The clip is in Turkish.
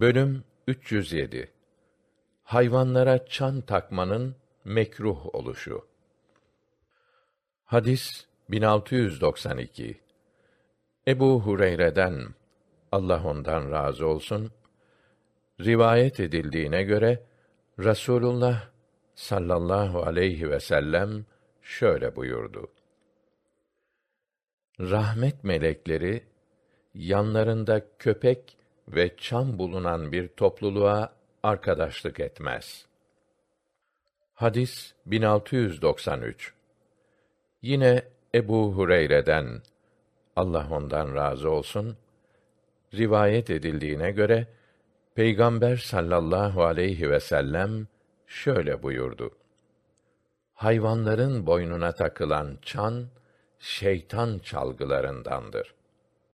Bölüm 307 Hayvanlara çan takmanın mekruh oluşu. Hadis 1692. Ebu Hureyre'den Allah ondan razı olsun rivayet edildiğine göre Rasulullah sallallahu aleyhi ve sellem şöyle buyurdu. Rahmet melekleri yanlarında köpek ve çam bulunan bir topluluğa arkadaşlık etmez. Hadis 1693. Yine Ebu Hureyre'den Allah ondan razı olsun rivayet edildiğine göre Peygamber sallallahu aleyhi ve sellem şöyle buyurdu. Hayvanların boynuna takılan çan şeytan çalgılarındandır.